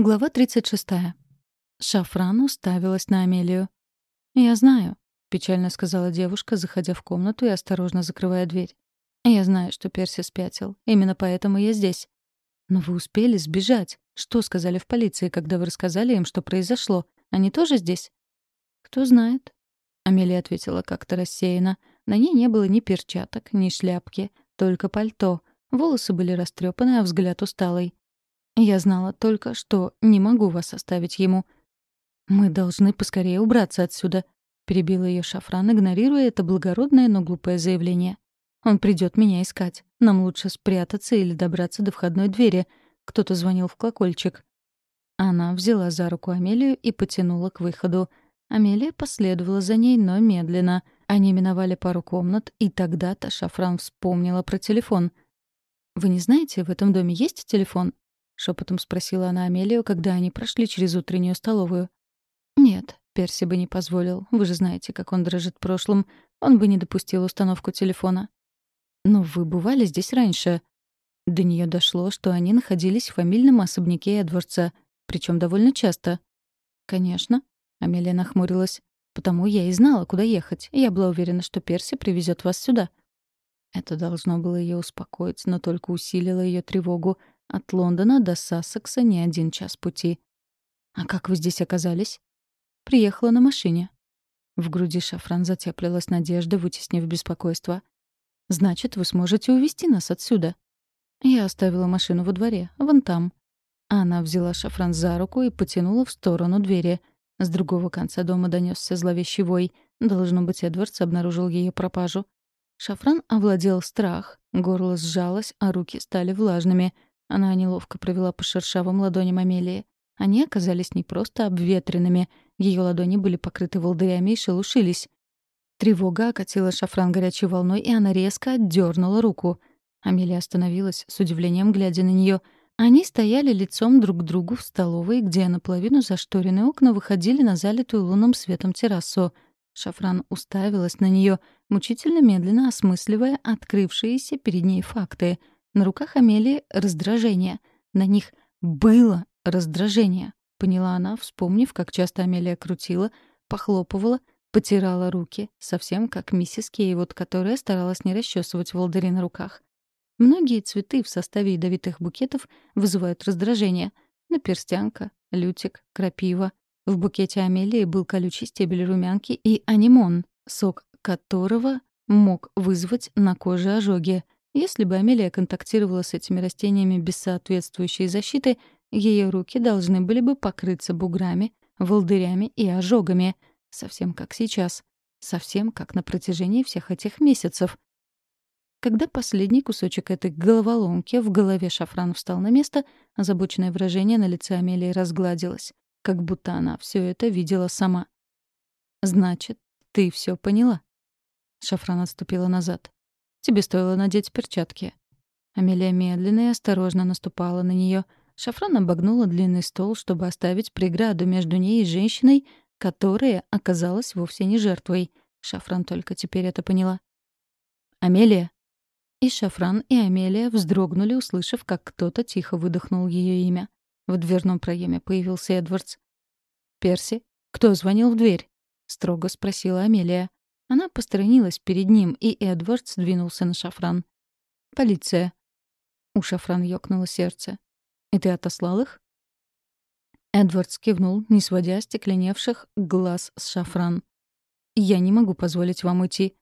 Глава 36. Шафран уставилась на Амелию. «Я знаю», — печально сказала девушка, заходя в комнату и осторожно закрывая дверь. «Я знаю, что Перси спятил. Именно поэтому я здесь. Но вы успели сбежать. Что сказали в полиции, когда вы рассказали им, что произошло? Они тоже здесь?» «Кто знает?» Амелия ответила как-то рассеянно. На ней не было ни перчаток, ни шляпки, только пальто. Волосы были растрепаны, а взгляд усталый. Я знала только, что не могу вас оставить ему. Мы должны поскорее убраться отсюда, перебила ее Шафран, игнорируя это благородное, но глупое заявление. Он придет меня искать. Нам лучше спрятаться или добраться до входной двери. Кто-то звонил в колокольчик. Она взяла за руку Амелию и потянула к выходу. Амелия последовала за ней, но медленно. Они миновали пару комнат, и тогда-то Шафран вспомнила про телефон. «Вы не знаете, в этом доме есть телефон?» Шепотом спросила она Амелию, когда они прошли через утреннюю столовую. Нет, Перси бы не позволил. Вы же знаете, как он дрожит прошлым. Он бы не допустил установку телефона. Но вы бывали здесь раньше. До нее дошло, что они находились в фамильном особняке Эдвардса, причем довольно часто. Конечно, Амелия нахмурилась. Потому я и знала, куда ехать. Я была уверена, что Перси привезет вас сюда. Это должно было ее успокоить, но только усилило ее тревогу. От Лондона до Сассекса не один час пути. «А как вы здесь оказались?» «Приехала на машине». В груди Шафран затеплилась надежда, вытеснив беспокойство. «Значит, вы сможете увезти нас отсюда?» Я оставила машину во дворе, вон там. Она взяла Шафран за руку и потянула в сторону двери. С другого конца дома донесся зловещий вой. Должно быть, Эдвардс обнаружил ее пропажу. Шафран овладел страх, горло сжалось, а руки стали влажными — она неловко провела по шершавым ладоням Амелии. Они оказались не просто обветренными. Ее ладони были покрыты волдырями и шелушились. Тревога окатила шафран горячей волной, и она резко отдернула руку. Амелия остановилась, с удивлением глядя на нее. Они стояли лицом друг к другу в столовой, где наполовину зашторенные окна выходили на залитую лунным светом террасу. Шафран уставилась на нее, мучительно медленно осмысливая открывшиеся перед ней факты — на руках Амелии раздражение. На них было раздражение. Поняла она, вспомнив, как часто Амелия крутила, похлопывала, потирала руки, совсем как миссис Кейвуд, которая старалась не расчесывать волдыри на руках. Многие цветы в составе ядовитых букетов вызывают раздражение. Наперстянка, лютик, крапива. В букете Амелии был колючий стебель румянки и анимон, сок которого мог вызвать на коже ожоги — если бы Амелия контактировала с этими растениями без соответствующей защиты, ее руки должны были бы покрыться буграми, волдырями и ожогами, совсем как сейчас, совсем как на протяжении всех этих месяцев. Когда последний кусочек этой головоломки в голове Шафран встал на место, озабоченное выражение на лице Амелии разгладилось, как будто она все это видела сама. «Значит, ты все поняла?» Шафран отступила назад. Тебе стоило надеть перчатки». Амелия медленно и осторожно наступала на нее. Шафран обогнула длинный стол, чтобы оставить преграду между ней и женщиной, которая оказалась вовсе не жертвой. Шафран только теперь это поняла. «Амелия!» И Шафран, и Амелия вздрогнули, услышав, как кто-то тихо выдохнул ее имя. В дверном проеме появился Эдвардс. «Перси, кто звонил в дверь?» — строго спросила Амелия. Она посторонилась перед ним, и Эдвард сдвинулся на шафран. «Полиция». У шафран ёкнуло сердце. «И ты отослал их?» Эдвард кивнул, не сводя стекленевших глаз с шафран. «Я не могу позволить вам уйти».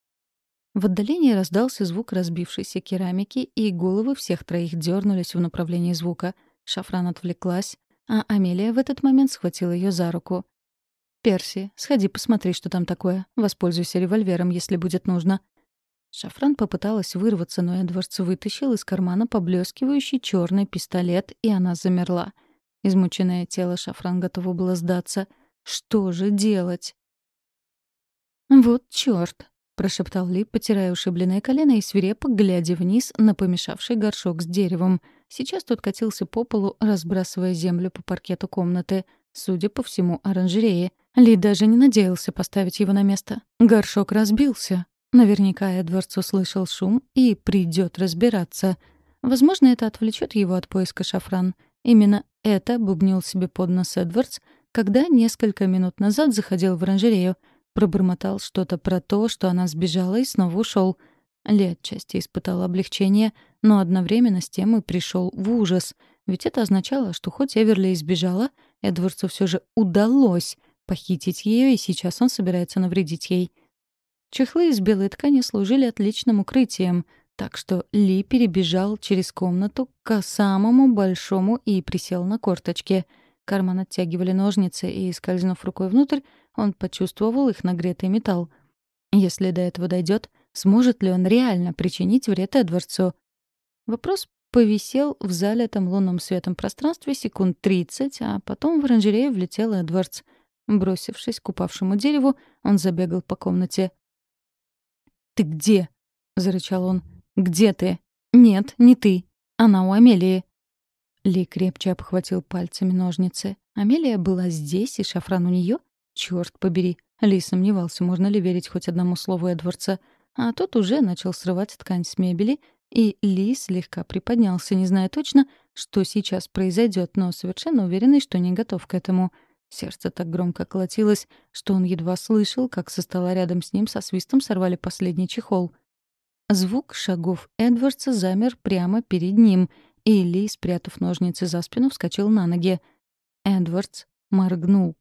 В отдалении раздался звук разбившейся керамики, и головы всех троих дернулись в направлении звука. Шафран отвлеклась, а Амелия в этот момент схватила ее за руку. «Перси, сходи посмотри, что там такое. Воспользуйся револьвером, если будет нужно». Шафран попыталась вырваться, но Эдвардс вытащил из кармана поблескивающий черный пистолет, и она замерла. Измученное тело Шафран готово было сдаться. «Что же делать?» «Вот чёрт!» — прошептал Ли, потирая ушибленное колено и свирепо глядя вниз на помешавший горшок с деревом. Сейчас тот катился по полу, разбрасывая землю по паркету комнаты. Судя по всему, оранжереи — ли даже не надеялся поставить его на место. Горшок разбился. Наверняка Эдвардс услышал шум и придет разбираться. Возможно, это отвлечет его от поиска шафран. Именно это бубнил себе под нос Эдвардс, когда несколько минут назад заходил в оранжерею, пробормотал что-то про то, что она сбежала и снова ушел. Ли отчасти испытал облегчение, но одновременно с тем и пришел в ужас, ведь это означало, что хоть Эверли избежала, Эдвардсу все же удалось похитить ее, и сейчас он собирается навредить ей. Чехлы из белой ткани служили отличным укрытием, так что Ли перебежал через комнату к самому большому и присел на корточки. Карман оттягивали ножницы, и, скользнув рукой внутрь, он почувствовал их нагретый металл. Если до этого дойдет, сможет ли он реально причинить вред Эдвардсу? Вопрос повисел в залитом лунным светом пространстве секунд тридцать, а потом в оранжерею влетел Эдвардс. Бросившись к упавшему дереву, он забегал по комнате. «Ты где?» — зарычал он. «Где ты?» «Нет, не ты. Она у Амелии». Ли крепче обхватил пальцами ножницы. Амелия была здесь, и шафран у нее. Черт побери. Ли сомневался, можно ли верить хоть одному слову Эдвардса. А тот уже начал срывать ткань с мебели, и Ли слегка приподнялся, не зная точно, что сейчас произойдет, но совершенно уверенный, что не готов к этому. Сердце так громко колотилось, что он едва слышал, как со стола рядом с ним со свистом сорвали последний чехол — Звук шагов Эдвардса замер прямо перед ним, и Ли, спрятав ножницы за спину, вскочил на ноги. Эдвардс моргнул.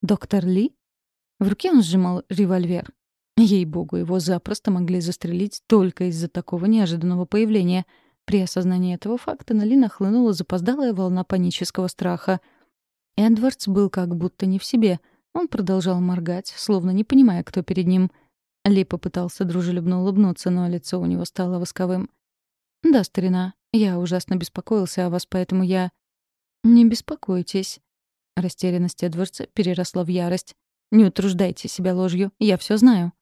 «Доктор Ли?» В руке он сжимал револьвер. Ей-богу, его запросто могли застрелить только из-за такого неожиданного появления. При осознании этого факта на Ли нахлынула запоздалая волна панического страха. Эдвардс был как будто не в себе. Он продолжал моргать, словно не понимая, кто перед ним — ли попытался дружелюбно улыбнуться, но лицо у него стало восковым. «Да, старина, я ужасно беспокоился о вас, поэтому я...» «Не беспокойтесь». Растерянность Эдвардса переросла в ярость. «Не утруждайте себя ложью, я все знаю».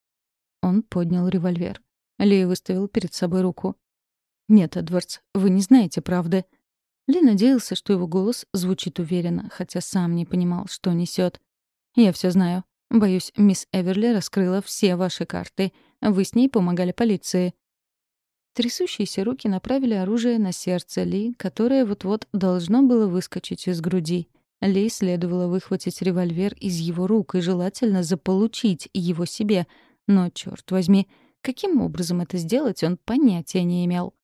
Он поднял револьвер. Ли выставил перед собой руку. «Нет, Эдвардс, вы не знаете правды». Ли надеялся, что его голос звучит уверенно, хотя сам не понимал, что несет. «Я все знаю. Боюсь, мисс Эверли раскрыла все ваши карты. Вы с ней помогали полиции». Трясущиеся руки направили оружие на сердце Ли, которое вот-вот должно было выскочить из груди. Ли следовало выхватить револьвер из его рук и желательно заполучить его себе. Но, черт возьми, каким образом это сделать, он понятия не имел.